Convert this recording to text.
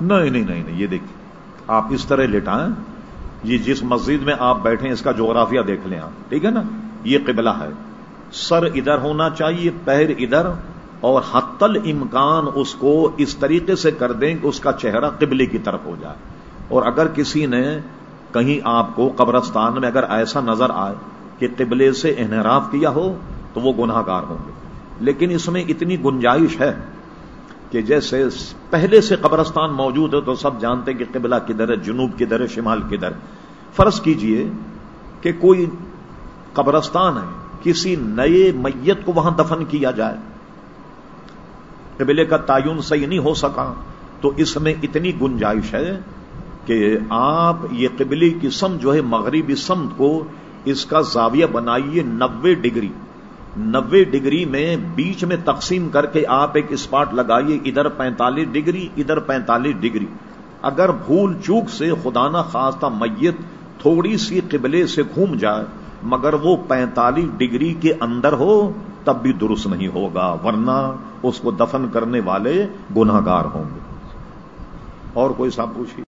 نہیں نہیں نہیں نہیں، یہ دیکھیں آپ اس طرح لٹائیں، یہ جس مسجد میں آپ بیٹھے اس کا جغرافیہ دیکھ لیں آپ، ٹھیک ہے نا؟ یہ قبلہ ہے۔ سر ادھر ہونا چاہیے، پیر ادھر، اور حتل امکان اس کو اس طریقے سے کر دیں کہ اس کا چہرہ قبلے کی طرف ہو جائے۔ اور اگر کسی نے کہیں آپ کو قبرستان میں اگر ایسا نظر آئے کہ قبلے سے انحراف کیا ہو، تو وہ گناہ گار ہوں گے۔ لیکن اس میں اتنی گنجائش ہے کہ جیسے پہلے سے قبرستان موجود ہے تو سب جانتے کہ قبلہ کدھر ہے، جنوب کدھر ہے، شمال کدھر فرض کیجیے کہ کوئی قبرستان ہے، کسی نئے میت کو وہاں دفن کیا جائے۔ قبلے کا تعین صحیح نہیں ہو سکا، تو اس میں اتنی گنجائش ہے کہ آپ یہ قبلی کی سم جو ہے، مغربی سمت کو اس کا زاویہ بنائیے نوے ڈگری۔ نوے ڈگری میں بیچ میں تقسیم کر کے آپ ایک اسپاٹ لگائیے، ادھر پینتالیس ڈگری، ادھر پینتالیس ڈگری۔ اگر بھول چوک سے خدا نہ خواستہ میت تھوڑی سی قبلے سے گھوم جائے، مگر وہ پینتالیس ڈگری کے اندر ہو، تب بھی درست نہیں ہوگا، ورنہ اس کو دفن کرنے والے گناہ گار ہوں گے۔ اور کوئی صاحب پوچھیے